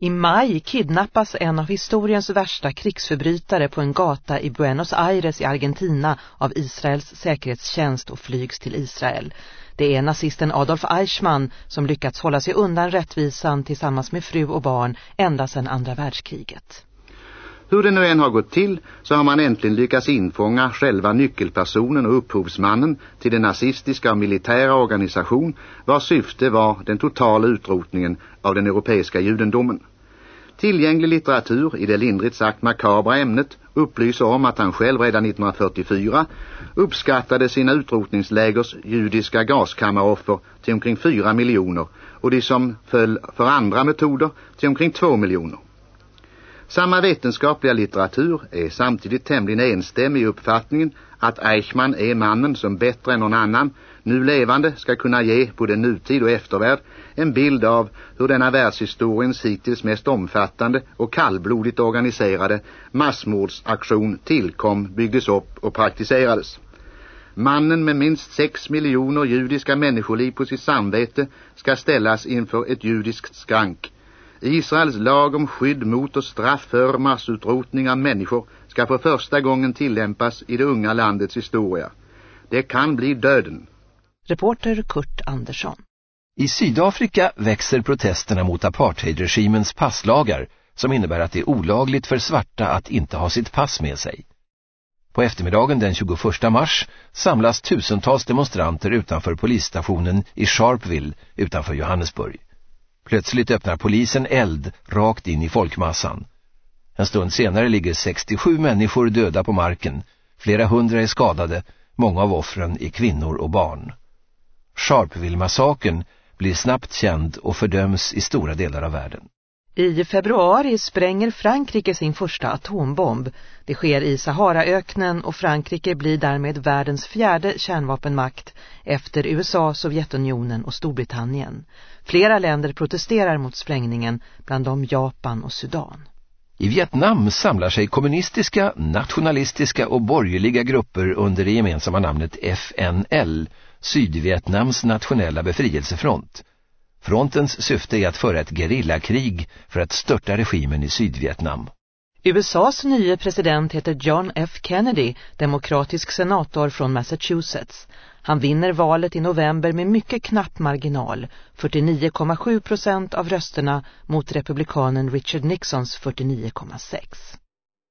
I maj kidnappas en av historiens värsta krigsförbrytare på en gata i Buenos Aires i Argentina av Israels säkerhetstjänst och flygs till Israel. Det är nazisten Adolf Eichmann som lyckats hålla sig undan rättvisan tillsammans med fru och barn ända sedan andra världskriget. Hur det nu än har gått till så har man äntligen lyckats infånga själva nyckelpersonen och upphovsmannen till den nazistiska och militära organisation vars syfte var den totala utrotningen av den europeiska judendomen. Tillgänglig litteratur i det lindrigt sagt makabra ämnet upplyser om att han själv redan 1944 uppskattade sina utrotningslägers judiska gaskammaroffer till omkring 4 miljoner och de som föll för andra metoder till omkring 2 miljoner. Samma vetenskapliga litteratur är samtidigt tämligen enstämmig i uppfattningen att Eichmann är mannen som bättre än någon annan, nu levande, ska kunna ge både nutid och eftervärld en bild av hur denna världshistoriens hittills mest omfattande och kallblodigt organiserade massmordsaktion tillkom, byggdes upp och praktiserades. Mannen med minst sex miljoner judiska människoliv på sitt samvete ska ställas inför ett judiskt skrank Israels lag om skydd mot och straff för massutrotning av människor ska för första gången tillämpas i det unga landets historia. Det kan bli döden. Reporter Kurt Andersson. I Sydafrika växer protesterna mot apartheidregimens passlagar som innebär att det är olagligt för svarta att inte ha sitt pass med sig. På eftermiddagen den 21 mars samlas tusentals demonstranter utanför polisstationen i Sharpeville utanför Johannesburg. Plötsligt öppnar polisen eld rakt in i folkmassan. En stund senare ligger 67 människor döda på marken. Flera hundra är skadade. Många av offren är kvinnor och barn. Sharpeville-massakern blir snabbt känd och fördöms i stora delar av världen. I februari spränger Frankrike sin första atombomb. Det sker i Saharaöknen och Frankrike blir därmed världens fjärde kärnvapenmakt efter USA, Sovjetunionen och Storbritannien. Flera länder protesterar mot sprängningen, bland dem Japan och Sudan. I Vietnam samlar sig kommunistiska, nationalistiska och borgerliga grupper under det gemensamma namnet FNL, Sydvietnams nationella befrielsefront. Frontens syfte är att föra ett gerillakrig för att störta regimen i Sydvietnam. USAs nye president heter John F. Kennedy, demokratisk senator från Massachusetts. Han vinner valet i november med mycket knapp marginal, 49,7 procent av rösterna mot republikanen Richard Nixons 49,6.